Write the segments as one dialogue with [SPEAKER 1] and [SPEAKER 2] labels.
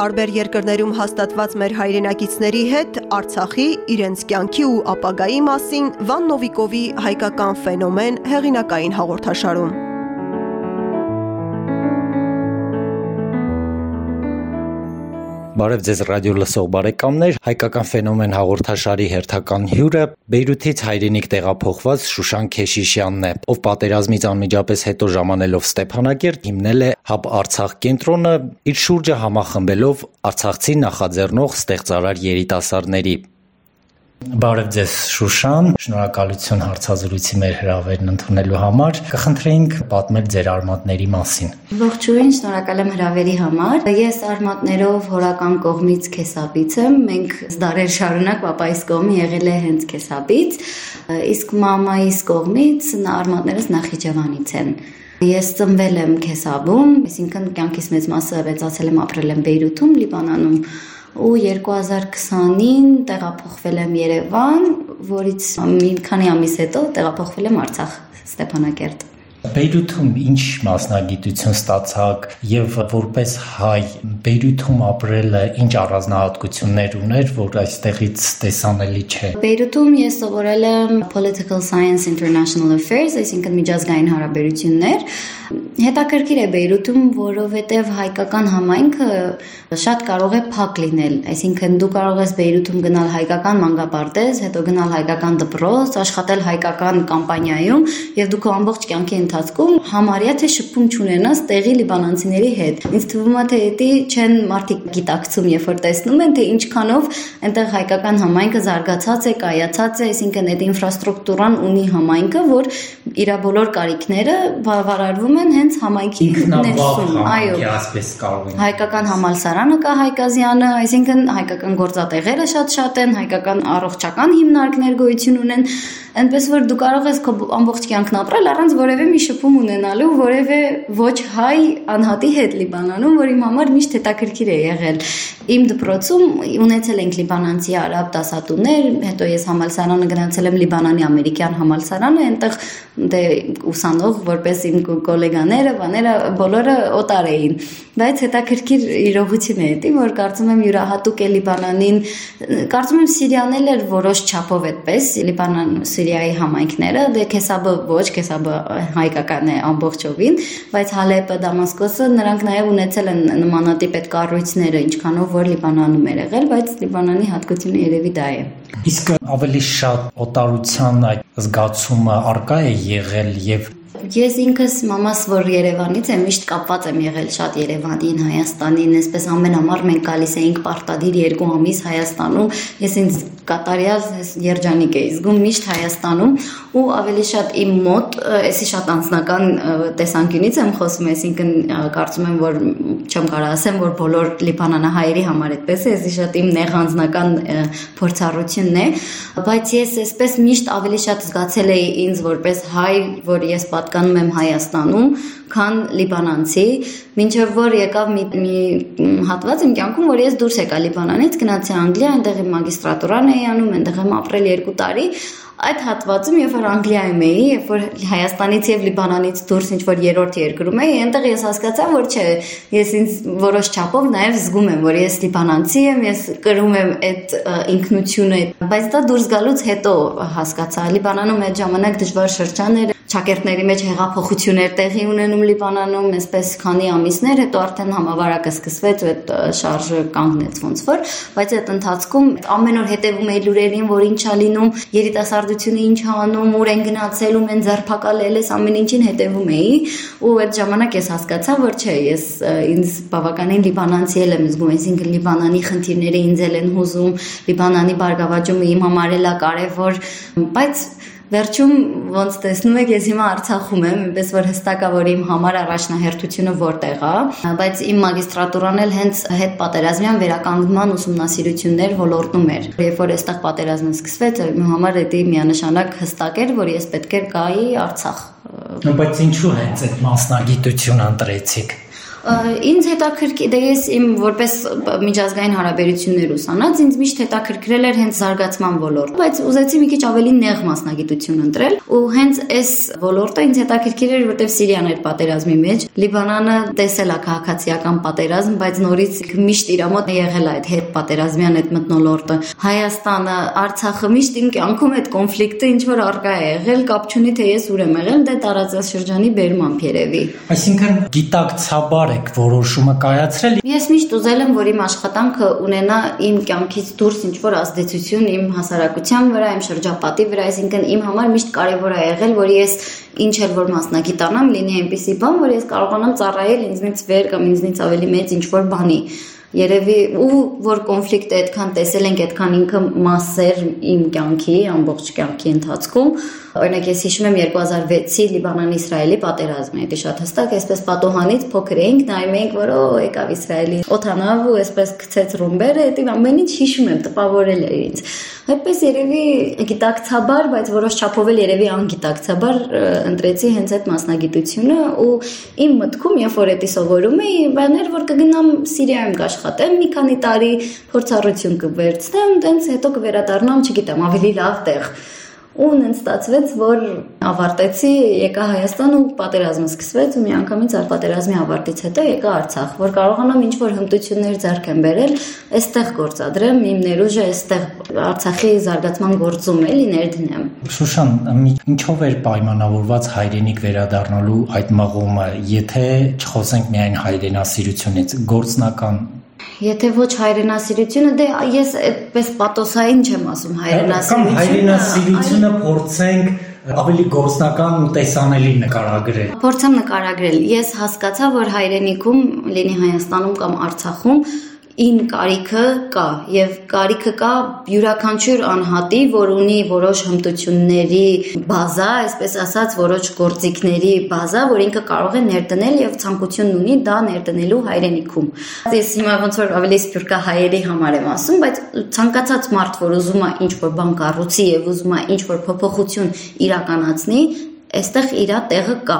[SPEAKER 1] Տարբեր երկրներում հաստատված մեր հայրենակիցների հետ Արցախի, իրենց կյանքի ու ապագայի մասին Վան Նովիկովի հայկական ֆենոմեն հեղինակային հաղորդաշարում։
[SPEAKER 2] Բարև ձեզ ռադիո լսող բարեկամներ, հայկական ֆենոմեն հաղորդաշարի հերթական հյուրը Բեյրութից հայրենիք տեղափոխված Շուշան Քեշիշյանն է, ով պատերազմից անմիջապես հետո ժամանելով Ստեփանակերտ հիմնել է Hub Արցախ կենտրոնը, իր շուրջը համախմբելով Արցախցի նախաձեռնող ստեղծարար երիտասարդների։ Բարև ձեզ Շուշան, շնորհակալություն հարցազրույցի մեր հրավերն ընդունելու համար։ Կխնդրեինք պատմել ձեր արմատների մասին։
[SPEAKER 3] Ողջույն, շնորհակալ եմ հրավերի համար։ Ես արմատներով հորական կողմից քեսապից եմ։ Մենք դարեր շարունակ papaիս կողմի եղել է հենց քեսապից, իսկ մամայիս կողմից արմատներս Նախիջևանից են։ Ես ծնվել եմ Քեսաբում, այսինքն կյանքիս մեծ մասը մեծացել եմ ապրել եմ Բեյրութում, Լիբանանում ու 2020-ին տեղափոխվել եմ Երևան, որից մի քանի ամիս հետո տեղափոխվել եմ Արցախ, Ստեփանակերտ։
[SPEAKER 2] Բեյրութում ինչ մասնագիտություն ստացաք եւ որպես հայ Բեյրութում ապրելը ինչ առանձնահատկություններ ուներ, որ այստեղից տեսանելի չէ։
[SPEAKER 3] Բեյրութում ես սովորել եմ Political Science International Affairs, այսինքն միջազգային հարաբերություններ, Հետաքրքիր է Բեյրութում, որովհետև հայկական համայնքը շատ կարող է փակ լինել, այսինքն դու կարող ես Բեյրութում գնալ հայկական մանկապարտեզ, հետո գնալ հայկական դպրոց, աշխատել հայկական կամպանիայում եւ դու քո ամբողջ կյանքի ընթացքում համարյա թե շփում չունենաս տեղի լիբանանցիների հետ։ Ինձ թվում է թե դա չեն մարդիկ գիտակցում, երբ որ տեսնում են թե ինչքանով այնտեղ հայկական համայնքը զարգացած է, կայացած է, այսինքն այդ ինֆրաստրուկտուրան ունի համայնքը, որ իր բոլոր կարիքները վարարվում են հենց համայնքի
[SPEAKER 2] ներսում, այո, ասպես կարող են։
[SPEAKER 3] Հայկական համալսարանը կա Հայկազյանը, այսինքն հայկական գործատեղերը շատ-շատ են, հայկական առողջական հիմնարկներ գոյություն ունեն, այնպես որ դու կարող ես քո ամբողջ կյանքն ապրել առանց որևէ մի շփում ունենալու որևէ ոչ հայ անհատի հետ Լիբանանում, որ իմ համար միշտ հետաքրքիր է եղել։ Իմ դպրոցում ունեցել ենք լիբանանցի արաբ դասատուներ, հետո ես համալսարանը գնացել եմ Լիբանանի ամերիկյան համալսարանը, այնտեղ դե ուսանող որպես իմ գոլեգաները, բաները բոլորը օտար էին, բայց հետաքրքիր իրողություն է դա, որ կարծում եմ յուրահատուկ է Լիբանանին, կարծում եմ Սիրիան էլ էր որոշ չափով այդպես, Լիբանան Սիրիայի համայնքները, դե Քեսաբը ոչ, Քեսաբը հայկական է ամբողջովին, բայց Հալեպը, Դամասկոսը նրանք նաև ունեցել են նմանատիպ այդ կառույցները, ինչքանով որ Լիբանանում էր եղել, բայց Լիբանանի հատկությունը երևի դա է։
[SPEAKER 2] Իսկ ավելի շատ օտարության այդ զգացումը արկա է եղել եւ
[SPEAKER 3] Ես ինքս մամաս, որ Երևանից եմ, միշտ կապված եմ եղել շատ Երևանին, Հայաստանին, այսպես ամեն ամառ մենք գալիս էինք պարտադիր երկու ամիս Հայաստանում։ Ես ինձ կատարյալ երջանիկ էի զգում միշտ Հայաստանում ու ավելի շատ իմ մոտ, էսի շատ անձնական տեսանկյունից եմ խոսում, այսինքն կարծում եմ, որ չեմ կարող ասեմ, որ բոլոր լիբանանահայերի համար այդպես է, էսի շատ իմ նեղ անձնական փորձառությունն է, բայց ես այսպես միշտ ավելի շատ զգացել էի ինձ որպես հայ, որ ես պատկանում եմ Հայաստանում, քան լիբանանցի, մինչև որ եկավ մի, մի հատված իմ կյանքում, որ ես դուրս եկա Լիբանանից, գնացի Անգլիա, այնտեղ իմ մագիստրատուրան էի անում, այնտեղ եմ ապրել 2 տարի, այդ հատվածում, երբ որ Անգլիայում էի, երբ որ Հայաստանից եւ Լիբանանից դուրս ինչ որ երրորդ երկրում էի, այնտեղ ես հասկացա, որ չէ, ես ինձ որոշ չափով նաեւ զգում եմ, որ ես լիբանանցի եմ, ես կրում եմ այդ ինքնությունը, բայց դա դուրս գալուց հետո հասկացա, Լիբանանում այդ ժամանակ դժվար շրջան էր Շակերտների մեջ հեղափոխություններ տեղի ունենում Լիբանանում, այսպես քանի ամիսներ, հետո արդեն համավարակը սկսվեց ու այդ շարժը կանգնեց ոնց որ, բայց այդ ընթացքում ամեն օր հետևում էի լուրերին, որ ինչա լինում, երիտասարդությունը ինչա անում, ուր են գնացել, ում են ձերբակալել, ես ամեն ինչին հետևում էի ու այդ ժամանակ ես հասկացա, որ չէ, ես ինձ բավականին լիբանանցի եմ զգում, այսինքն Լիբանանի խնդիրները ինձ են հուզում, Լիբանանի բարգավաճումը իմ համար էլա կարևոր, բայց Վերջում ոնց տեսնում եք, ես հիմա Արցախում եմ, այնպես որ հստակ է որ իմ համար առաջնահերթությունը որտեղ է, բայց իմ մագիստրատուրան էլ հենց հետ պատերազմյան վերականգնման ուսումնասիրություններ ոլորտում էր։ Երբ որ այստեղ պատերազմը սկսվեց, իմ համար դա միանշանակ հստակ էր, որ ես պետք է գայի Արցախ։
[SPEAKER 2] Բայց ինչու հենց այդ մասնագիտությունը ընտրեցիք։
[SPEAKER 3] Ինձ հետաքրքիր, դե ես իմ որպես միջազգային հարաբերություններ ուսանած, ինձ միշտ հետաքրքրել էր հենց զարգացման ոլորտը, բայց ուզեցի մի քիչ ավելի նեղ մասնագիտություն ընտրել, ու հենց այս ոլորտը ինձ հետաքրքիր էր, որտեղ Սիրիան էր պատերազմի մեջ, Լիբանանը տեսել է քաղաքացիական պատերազմ, բայց նորից միշտ իր մոտ եղել է այդ հետ պատերազմյան այդ մտնոլորտը։ Հայաստանը, Արցախը միշտ իմ կյանքում այդ կոնֆլիկտը ինչ որ արկա է եղել, կապ չունի թե ես ուր եմ եղել, դե տարածաշրջանի բերմամբ երևի։
[SPEAKER 2] Այսինքն գիտակցաբար եք որոշումը կայացրել։
[SPEAKER 3] Ես միշտ ուզել եմ, որ իմ աշխատանքը ունենա իմ կյանքից դուրս ինչ որ ազդեցություն իմ հասարակության վրա, իմ շրջապատի վրա, այսինքն իմ համար միշտ կարևոր է եղել, որ ես ինչ էլ որ մասնագիտանամ, լինի այնպեսի բան, որ ես կարողանամ ծառայել ինձնից վեր կամ ինձնից ավելի մեծ ինչ որ բանի երևի ու որ կոնֆլիկտը այդքան տեսել ենք, այդքան ինքը մասեր իմ կյանքի, ամբողջ կյանքի ընթացքում Օրինակ ես հիշում եմ 2006-ի Լիբանան-Իսրայելի պատերազմը, դա շատ հստակ, այսպես պատոհանից փոքր էինք, նայում էինք, որ օ, եկավ Իսրայելի օթանավ ու այսպես գցեց ռումբերը, դա ամեն ինչ հիշում եմ, տպավորել էր ինձ։ Այդպես երևի գիտակցաբար, բայց որոշ չափով էլ երևի անգիտակցաբար ընտրեցի հենց այդ մասնագիտությունը ու իմ մտքում, երբ որ դա սովորում էի, բաներ որ կգնամ Սիրիայում կաշխատեմ մի քանի տարի, փորձառություն կվերցնեմ, դենց հետո կվերադառնամ, չգիտեմ, ավելի լավ տեղ ու նենց ստացվեց, որ ավարտեցի, եկա Հայաստան ու պատերազմը սկսվեց ու միանգամից պատերազմի ավարտից հետո եկա Արցախ, որ կարողանամ ինչ որ հմտություններ ձեռք եմ բերել, այստեղ գործադրեմ, իմ ներուժը այստեղ Արցախի զարգացման գործում էլի ներդնեմ։
[SPEAKER 2] Շուշան, ինչով էր պայմանավորված հայրենիք վերադառնալու այդ մղումը, եթե չխոսենք միայն հայրենասիրությունից, գործնական
[SPEAKER 3] Եթե ոչ հայրենասիրությունը, դե ես այդպես պատոսային չեմ ասում հայրենասիրությունը։
[SPEAKER 2] Կամ հայրենասիրությունը փորձենք ավելի գործնական ու տեսանելի նկարագրել։
[SPEAKER 3] Փորձեմ նկարագրել։ Ես հասկացա, որ հայրենիքում, լինի Հայաստանում կամ Արցախում, իմ կարիքը կա եւ կարիքը կա յուրաքանչյուր անհատի, որ ունի որոշ հմտությունների բազա, այսպես ասած, որոշ գործիքների բազա, որ ինքը կարող է ներդնել եւ ցանկություն ունի դա ներդնելու հայրենիքում։ Ես հիմա ոնց որ ավելի սփյուռքա հայերի համար եմ ասում, բայց ցանկացած մարդ, որ ուզում է ինչ-որ բան կառուցի եւ ուզում է ինչ-որ փոփոխություն իրականացնի, այստեղ իր տեղը կա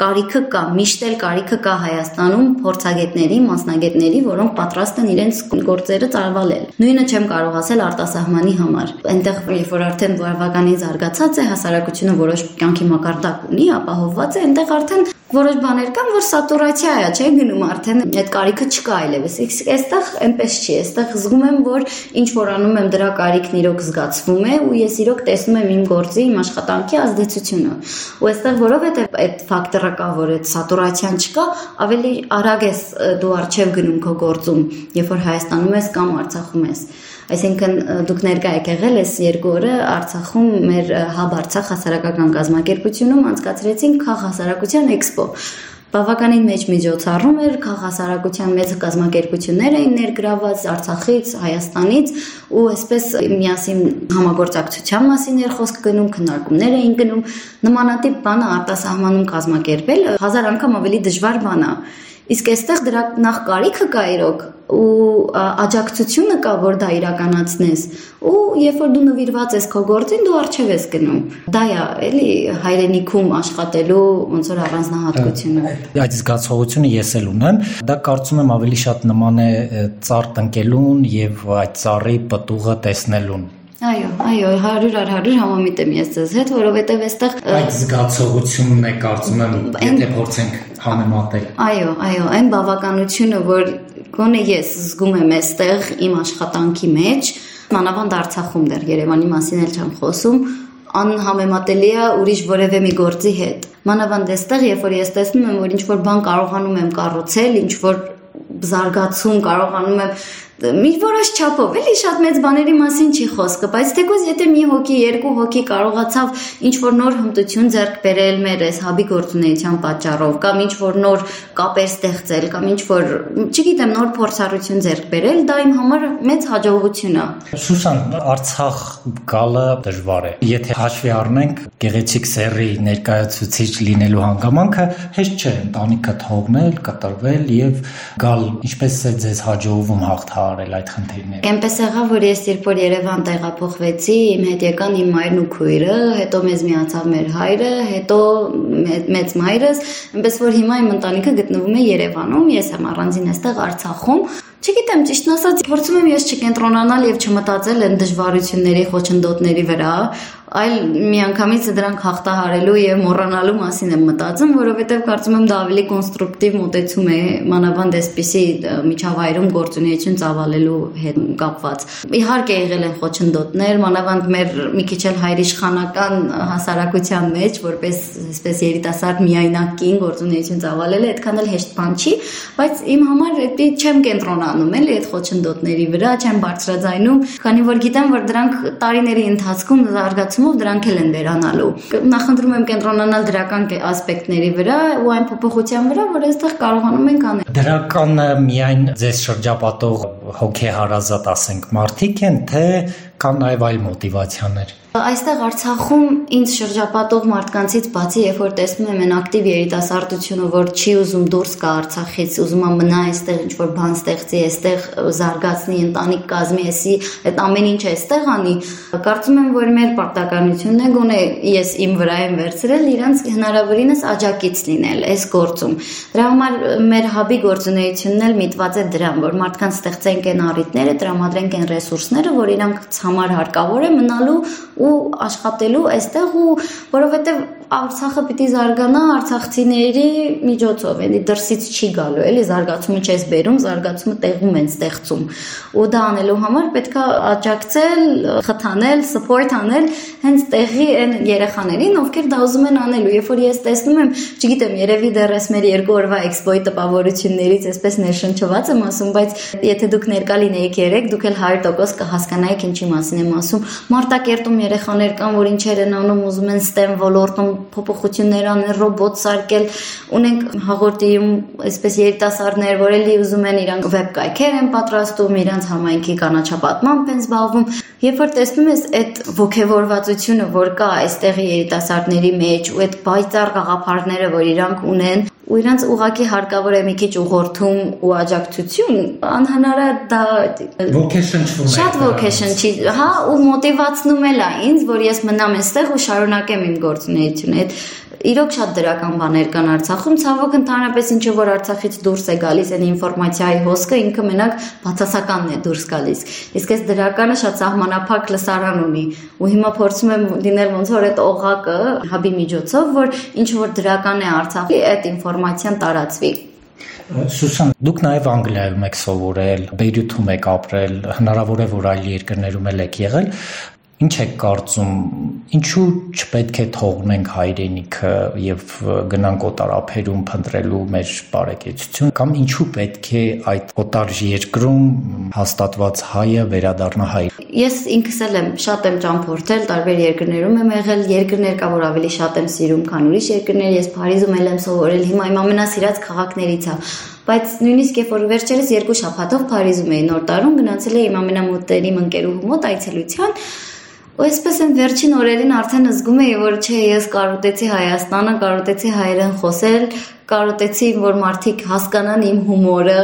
[SPEAKER 3] կարիքը կա, միշտ էլ կարիքը կա Հայաստանում փորձագետների, մասնագետների, որոնք պատրաստ են իրենց գործերը ծավալել։ Նույնը չեմ կարող ասել արտասահմանի համար։ Այնտեղ, երբ որ արդեն բավականին զարգացած է հասարակությունը որոշ կյանքի մակարդակ ունի, ապահովված է, այնտեղ արդեն որոշ բաներ կան, որ սատուրացիա է, չէ, գնում արդեն այդ կարիքը չկա այլևս։ Այստեղ այնպես չի, այստեղ զգում եմ, որ ինչ որ անում եմ դրա կարիքն իրոք զգացվում է ու ես իրոք տեսնում եմ իմ գործի, իմ աշխատանքի ազդեցությունը։ Ու այստեղ որովհետև այդ ֆակտորը կա, որ այդ սատուրացիան չկա, ավելի արագ ես դու արժև գնում քո գործում, երբ որ Հայաստանում ես կամ Արցախում ես։ Այսինքն դուք ներկա եք եղել այս երկու օրը Արցախում մեր Hub Արցախ հասարակական կազմակերպությունում անցկացրեցինք քաղ հասարակության էքսպո բավականին մեծ միջոցառում էր քաղաքասարակության մեծ կազմակերպություններ էին ներգրաված Արցախից, Հայաստանից ու այսպես միասին համագործակցության մասին էր խոսք գնում, քննարկումներ էին գնում, նմանատիպ բանը արտասահմանում կազմակերպել հազար անգամ ավելի դժվար բան է Իսկ այստեղ դրա նախ կարիքը կա իրոք ու աջակցությունը կա, որ դա իրականացնես։ Ու երբ որ դու նվիրված ես քո գործին, դու արժև ես գնում։ Դա է, էլի հայրենիքում աշխատելու ոնց որ առանձնահատկությունը։
[SPEAKER 2] Այդ զգացողությունը ես էլ ունեմ։ Դա կարծում եմ ավելի շատ նման է ծառ տնկելուն եւ այդ ծառի պտուղը տեսնելուն
[SPEAKER 3] Այո, այո, 100 առ 100 համամիտ եմ ես ձեզ հետ, որովհետև այստեղ
[SPEAKER 2] այդ զգացողությունն է կարծում եմ, եթե փորձենք համեմատել։
[SPEAKER 3] Այո, այո, այն բավականությունը, որ գոնե ես զգում եմ այստեղ իմ աշխատանքի մեջ, մանավանդ Արցախում դեռ Երևանի մասին էլ չեմ խոսում, անհամեմատելի է ուրիշ որևէ մի գործի հետ։ Մանավանդ այստեղ, երբ որ ես տեսնում եմ, որ ինչ որ բան կարողանում եմ կառուցել, ինչ որ զարգացում կարողանում եմ մի որոշ չափով, էլի շատ մեծ բաների մասին չի խոսքը, բայց թեկուզ եթե մի հոգի, երկու հոգի կարողացավ ինչ որ նոր հմտություն ձեռք բերել մեր այս հաբի գործունեության պատճառով, կամ ինչ որ նոր կապեր ստեղծել, կամ ինչ որ, չգիտեմ, նոր փորձառություն ձեռք բերել, դա իմ համար մեծ հաջողություն է։
[SPEAKER 2] Սուսան, Արցախ գալը դժվար է։ Եթե հաշվի առնենք գեղեցիկ սերի ներկայացուցիչ լինելու հանգամանքը, հեշտ չէ ընտանիքը թողնել, կտրվել եւ գալ, ինչպես է ձեզ հաջողվում հաղթահարել արել այդ խնդիրները։
[SPEAKER 3] Էնպես եղավ, որ ես երբ որ Երևան տեղափոխվեցի, իմ հետ եկան իմ մայրն ու քույրը, հետո մեզ միացավ մեր հայրը, հետո մեծ մայրս, այնպես որ հիմա իմ ընտանիքը գտնվում է Երևանում, ես եմ առանձին այստեղ Արցախում Չգիտեմ, ճիշտն ասած, փորձում եմ ես չկենտրոնանալ եւ չմտածել այն դժվարությունների, խոչընդոտների վրա, այլ միանգամից դրանք հաղթահարելու եւ մոռանալու մասին եմ մտածում, որովհետեւ կարծում եմ դա ավելի կոնստրուկտիվ մոտեցում է մանավանդ այսպիսի միջավայրում գործունեություն ծավալելու հետ կապված։ Իհարկե եղել են խոչընդոտներ, մանավանդ մեր մի քիչ էլ հայրիշխանական հասարակության մեջ, որպես այսպես երիտասարդ միայնակին գործունեություն ծավալելը այդքան էլ հեշտ բան չի, բայց իմ համար դա չեմ կենտրոնանում էլի այդ խոչընդոտների վրա, չեմ բարձրաձայնում, քանի որ գիտեմ, որ դրանք տարիների ընթացքում զարգացում ընթացքում դրանք էլ են վերանալու։ Նախընտրում եմ կենտրոնանալ դրական ասպեկտների վրա ու այն փոփոխության վրա, որ այստեղ կարողանում ենք անել։
[SPEAKER 2] Դրականը միայն ձեզ շրջապատող հոգեհարազատ, ասենք, մարդիկ են, թե կան նաև այլ մոտիվացիաներ։
[SPEAKER 3] Այստեղ Արցախում ինձ շրջապատող մարդկանցից բացի, երբ որ տեսնում եմ այն ակտիվ երիտասարդությունը, որ չի ուզում դուրս գա Արցախից, ուզում է մնա այստեղ ինչ-որ բան ստեղծի, այստեղ զարգացնի, ընտանիք կազմի, էսի այդ ամեն ինչը այստեղ անի, կարծում եմ, որ մեր պարտականությունն է գոնե ես իմ վրա եմ վերցրել իրանց հնարավորինս աջակից լինել այս գործում։ Դրա համար մեր հաբի գործունեությունն էլ միտված է դրան, որ մարդկանց ստեղծենք այն առիթները, տրամադրենք այն ռեսուրսները, որ իրանք համար հարկավոր է մնալու ու աշխատելու այստեղ ու որովհետև Արցախը պիտի զարգանա արցախցիների միջոցով, էլի դրսից չի գալու, էլի զարգացումը չես բերում, զարգացումը տեղում են ստեղծում։ Ու դա անելու համար պետքա աջակցել, խթանել, support անել հենց տեղի այն երեխաներին, ովքեր դա ուզում են անելու։ Երբ որ ես տեսնում եմ, չգիտեմ, երևի դեռ էս մեր երկու օրվա էքսպոյի տպավորություններից այսպես ներշնչված եմ ասում, բայց եթե դուք ներկա լինեիք երեք, դուք էլ 100% կհասկանայիք ինչի մասին եմ ասում։ Մարտակերտում երեխաներ կան, որ ինչեր են անում, ուզում են STEM ոլորտում փոփոխություններ անել, ռոբոտ սարքել, ունենք հաղորդիում այսպես երիտասարդներ, որ էլի ուզում են իրանք վեբ կայքեր են պատրաստում, իրանք համայնքի կանաչապատմամբ են զբաղվում։ Երբ որ տեսնում ես այդ ողջևորվածությունը, որ կա այստեղի երիտասարդների մեջ ու այդ բայցար գաղափարները, որ իրանք ունեն, ու իրանց ուղակի հարկավոր է մի քիչ ուղղորդում ու աջակցություն, անհնար է դա
[SPEAKER 2] ոգեշնչվում է։
[SPEAKER 3] Շատ ոգեշնչի, հա, ու մոտիվացնում էլ է ինձ, որ ես մնամ այստեղ ու շարունակեմ իմ գործունեությունը։ Այդ իրոք շատ դրական բաներ կան Արցախում, ցավոք ընդհանրապես ինչը որ Արցախից դուրս է գալիս, այն ինֆորմացիայի հոսքը ինքը մենակ բացասականն է դուրս գալիս։ Իսկ այս դրականը շատ սահմանափակ լսարան ունի, ու հիմա փորձում եմ լինել ոնց որ այդ օղակը հաբի միջոցով, որ ինչ որ դրական է Արցախի, այդ ինֆորմացիան տարածվի։
[SPEAKER 2] Սուսան, դուք նաև Անգլիայում եք սովորել, Բեյրութում եք ապրել, հնարավոր է որ այլ երկրներում եք եղել։ Ինչ եք կարծում, ինչու չպետք է թողնենք հայրենիքը եւ գնանք օտարափերում փնտրելու մեր բարեկեցություն կամ ինչու պետք է այդ օտար երկրում հաստատված հայը վերադառնա հայ։
[SPEAKER 3] Ես ինքս էլ եմ շատ եմ ճամփորդել, տարբեր երկրներում եմ եղել, երկրներ կա որ ավելի շատ եմ սիրում, քան ուրիշ երկրներ։ Ես Փարիզում էլ եմ սովորել, հիմա իմ ամենասիրած քաղաքներից է բայց նույնիսկ երբ որ վերջերս երկու շաբաթով Փարիզում էի նոր տարում գնացել էի իմ ամենամոտերիմ ընկերուհու մոտ այցելության Ու այսպես եմ վերջին օրերին արդեն զգում էի, որ չէ, ես կարոտեցի Հայաստանը, կարոտեցի հայերեն խոսել, կարոտեցի, որ մարդիկ հասկանան իմ հումորը,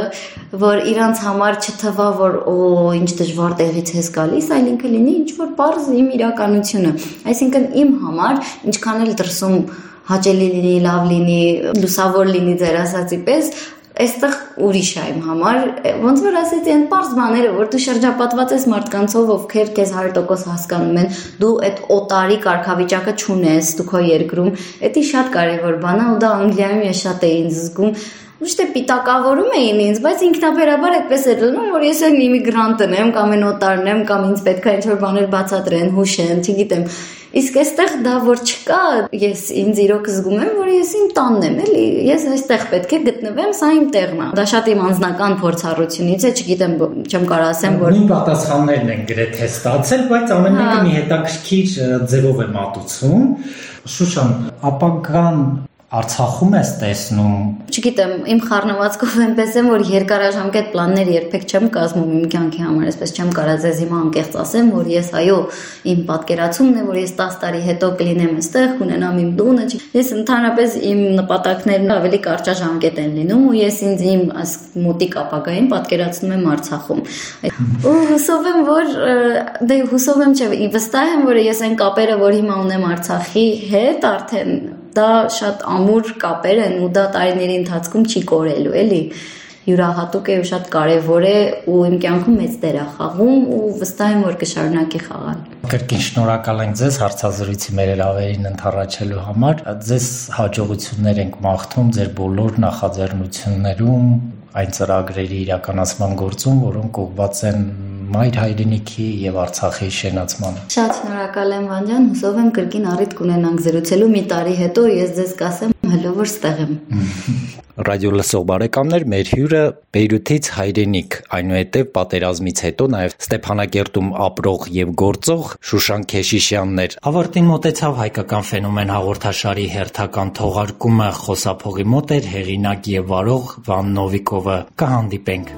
[SPEAKER 3] որ իրանց համար չթվա, որ օ, ինչ դժվար տեղից ես գալիս, այլ ինքը լինի ինչ որ པարզ իմ իրականությունը։ Այսինքն իմ համար, ինչքան էլ դրսում հաճելի լինի, լավ լինի, լուսավոր լինի ձեր ասացի պես, այստեղ ուրիշ է իմ համար ոնց որ ասեցի այն པարզ բաները որ դու շրջապատված ես մարդկանցով ովքեր քեզ 100% հասկանում են դու այդ օտարի կարգավիճակը չունես դու քո երկրում դա շատ կարևոր բան է ու դա անգլիայում ես շատ էի զգում ոչ թե պիտակավորում էին ինձ, բայց ինքնաբերաբար այդպես էր լինում, որ ես այն իմիգրանտն եմ կամ այն օտարն եմ կամ ինձ պետք է ինչ-որ բաներ բացատրեն, հուշեն, չգիտեմ։ Իսկ այստեղ դա որ չկա, ես ինձ իրոք զգում եմ, որ ես իմ տանն եմ, էլի։ Ես այստեղ պետք է գտնվեմ, սա իմ տեղն է։ Դա շատ իմ անձնական փորձառությունից է, չգիտեմ, չեմ կարող ասեմ, որ
[SPEAKER 2] նույն պատասխաններն են գրեթե ստացել, բայց ամեն մեկը հա։ մի հետաքրքիր ձևով է մատուցվում։ Շուշան, ապագան Արցախում ես տեսնում։
[SPEAKER 3] Չգիտեմ, իմ խառնվածքով այնպես եմ, որ երկարաժամկետ պլաններ երբեք չեմ կազմում իմ կյանքի համար, այսպես չեմ կարա ձեզ հիմա անկեղծ ասեմ, որ ես այո, իմ պատկերացումն է, որ ես 10 տարի հետո կլինեմ այստեղ, կունենամ իմ տունը։ Ես ընդհանրապես իմ նպատակներն ավելի կարճաժամկետ են լինում ու ես ինձ իմ այս մոտիկ ապագային պատկերացնում եմ Արցախում։ Ու հուսով եմ, որ դե հուսով եմ, չէ, վստահ եմ, որ ես այն կապերը, որ հիմա ունեմ Արցախի հետ, արդեն դա շատ ամուր կապեր են ու դա տարիների ընթացքում չի կորելու, էլի յուրահատուկ է ու շատ կարևոր է ու իմ կյանքում մեծ դեր է խաղում ու վստահ եմ որ կշարունակի խաղալ։
[SPEAKER 2] Կրկին շնորհակալ ենք ձեզ հարցազրույցի մեր լավերին ընթառաջելու համար։ Ձեզ հաջողություններ ենք մաղթում ձեր բոլոր նախաձեռնություններում, այն ծրագրերի իրականացման գործում, որոնք ուղղված են մայր հայրենիքի եւ Արցախի շենացմանը։
[SPEAKER 3] Շատ շնորհակալ եմ Վանյան, հուսով եմ կրկին առիթ կունենանք զրուցելու մի տարի հետո ես ձեզ կասեմ հլո որ ստեղ եմ։
[SPEAKER 2] Ռադիո լսող բարեկամներ, մեր հյուրը Բեյրութից հայրենիք, այնուհետև պատերազմից հետո նաև Ստեփանակերտում ապրող եւ գործող Շուշան Քեշիշյանն էր։ Ավարտին մտեցավ հայկական ֆենոմեն հաղորդաշարի հերթական թողարկումը խոսափողի մոտ էր հեղինակ եւ վարող Վան Նովիկովը։ Կհանդիպենք